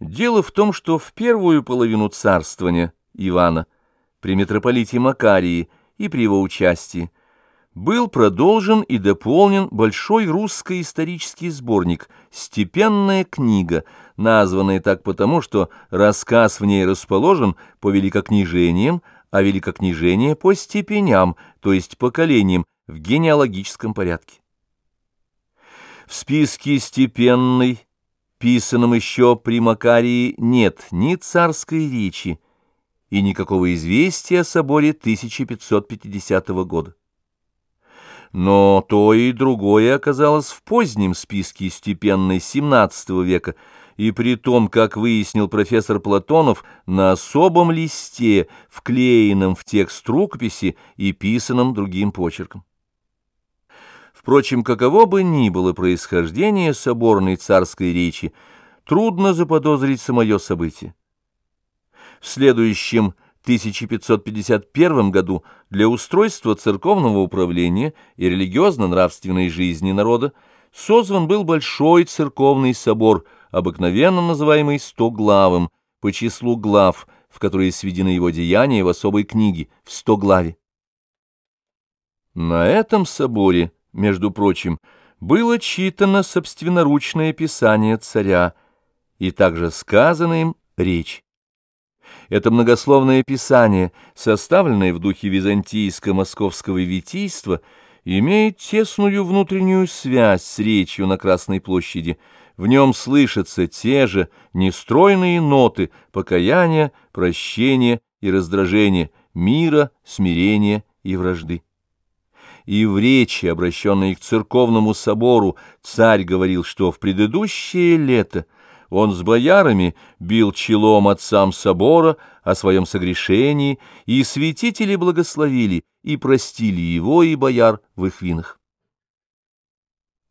Дело в том, что в первую половину царствования Ивана при митрополите Макарии и при его участии был продолжен и дополнен большой русско-исторический сборник «Степенная книга», названная так потому, что рассказ в ней расположен по великокнижениям, а великокнижение по степеням, то есть поколениям, в генеалогическом порядке. В списке степенной писанном еще при Макарии, нет ни царской речи и никакого известия о соборе 1550 года. Но то и другое оказалось в позднем списке степенной XVII века, и при том, как выяснил профессор Платонов, на особом листе, вклеенном в текст рукописи и писанном другим почерком. Впрочем, каково бы ни было происхождение соборной царской речи, трудно заподозрить самое событие. В следующем 1551 году для устройства церковного управления и религиозно-нравственной жизни народа созван был Большой церковный собор, обыкновенно называемый Стоглавым, по числу глав, в которые сведены его деяния в особой книге, в Стоглаве. На этом соборе между прочим, было читано собственноручное писание царя, и также сказано им речь. Это многословное писание, составленное в духе византийско-московского витийства, имеет тесную внутреннюю связь с речью на Красной площади. В нем слышатся те же нестройные ноты покаяния, прощения и раздражения, мира, смирения и вражды и в речи, обращенной к церковному собору, царь говорил, что в предыдущее лето он с боярами бил челом отцам собора о своем согрешении, и святители благословили и простили его и бояр в их винах.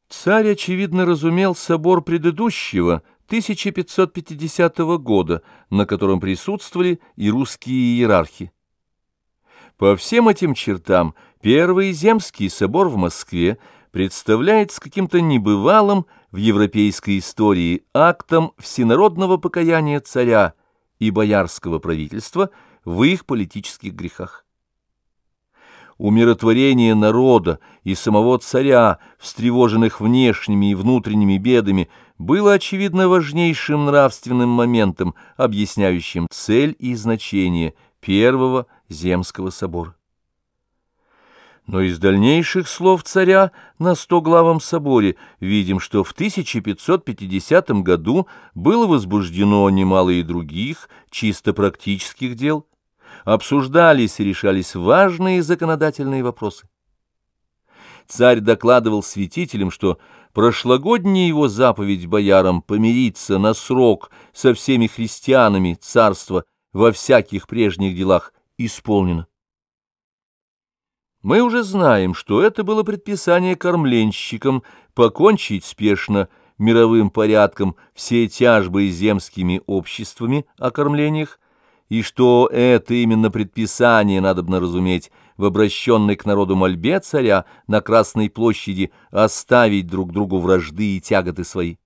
Царь, очевидно, разумел собор предыдущего, 1550 года, на котором присутствовали и русские иерархи. По всем этим чертам Первый Земский собор в Москве представляется каким-то небывалым в европейской истории актом всенародного покаяния царя и боярского правительства в их политических грехах. Умиротворение народа и самого царя, встревоженных внешними и внутренними бедами, было, очевидно, важнейшим нравственным моментом, объясняющим цель и значение Первого Земского собора. Но из дальнейших слов царя на стоглавом соборе видим, что в 1550 году было возбуждено немало и других, чисто практических дел, обсуждались и решались важные законодательные вопросы. Царь докладывал святителям, что прошлогодняя его заповедь боярам помириться на срок со всеми христианами царства во всяких прежних делах исполнена. Мы уже знаем, что это было предписание кормленщикам покончить спешно мировым порядком все тяжбы земскими обществами о кормлениях, и что это именно предписание, надобно разуметь, в обращенной к народу мольбе царя на Красной площади оставить друг другу вражды и тяготы свои.